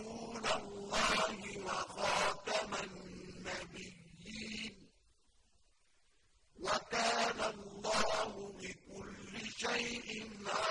رسول الله وخاتم النبيين. وكان الله بكل شيء عليم